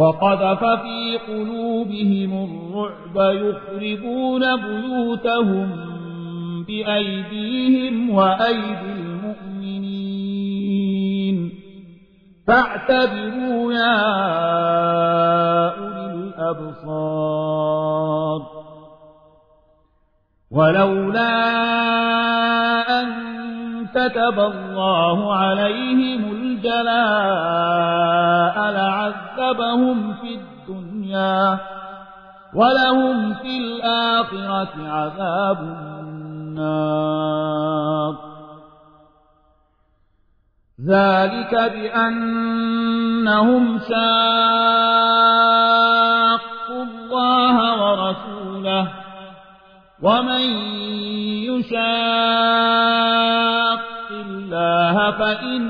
وقذف في قلوبهم الرعب يخربون بيوتهم بأيديهم وأيدي المؤمنين. فاعتبروا يا أولي الأبصار. ولولا أن كتب الله عليهم الجلاء لعذبهم في الدنيا ولهم في الآخرة عذاب النار. ذلك بأنهم شاقوا الله ورسوله ومن يشاق الله فإن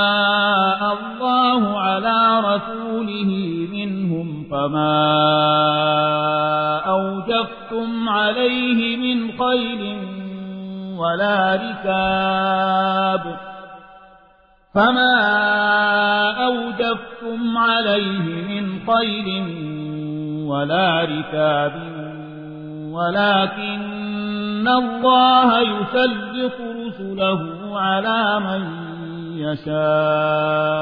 فما أوجفتم عليه من خيل ولا ركاب فما أوجفتم عليه من خيل ولا ركاب ولكن الله يسلط رسله على من يشاء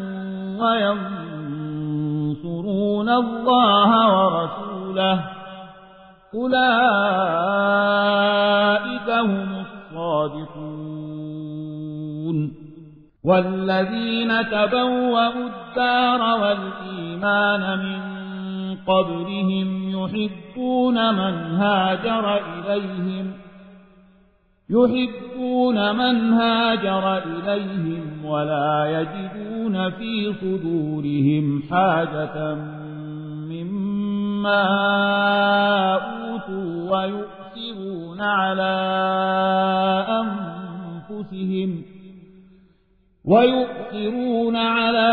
وينصرون الله ورسوله أولئك هم الصادقون والذين تبوأوا الدار والإيمان من قبلهم يحبون من هاجر إليهم يحبون من هاجر إليهم ولا يجدون في صدورهم حاجة مما أوتوا ويؤثرون على أنفسهم ويؤثرون على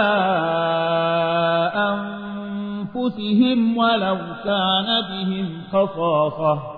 أنفسهم ولو كان بهم خصاصة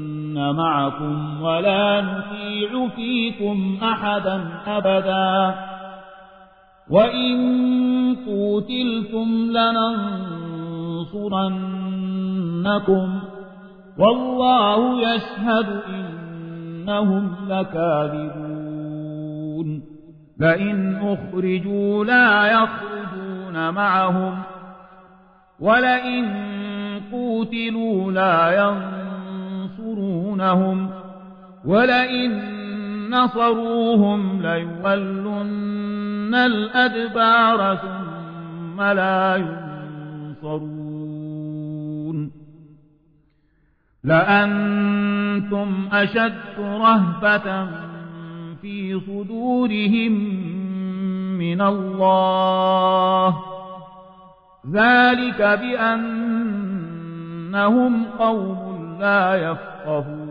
معكم ولا نطيع فيكم أحدا أبدا وإن قوتلتم لننصرنكم والله يشهد إنهم لكاذبون لئن أخرجوا لا يخرجون معهم ولئن قوتلوا لا ينصرونهم ولئن نصروهم ليولن الأدبار ثم لا ينصرون. لأنتم أشد رهبة في صدورهم من الله. ذلك بأنهم قوم لا يفقهون.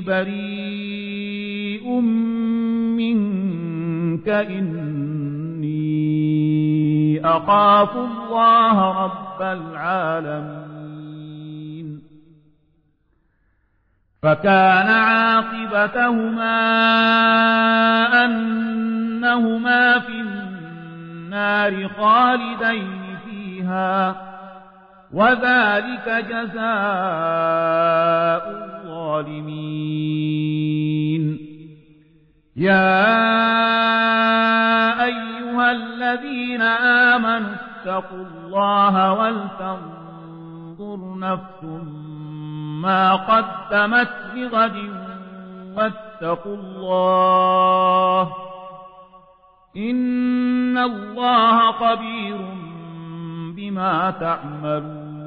بريء منك إني أخاف الله رب العالمين. فكان عاقبتهما أنهما في النار خالدين فيها وذلك جزاء الظالمين. يا أيها الذين آمنوا اتقوا الله ولتنظر نفس ما قدمت لغد واتقوا الله إن الله خبير بما تعملون.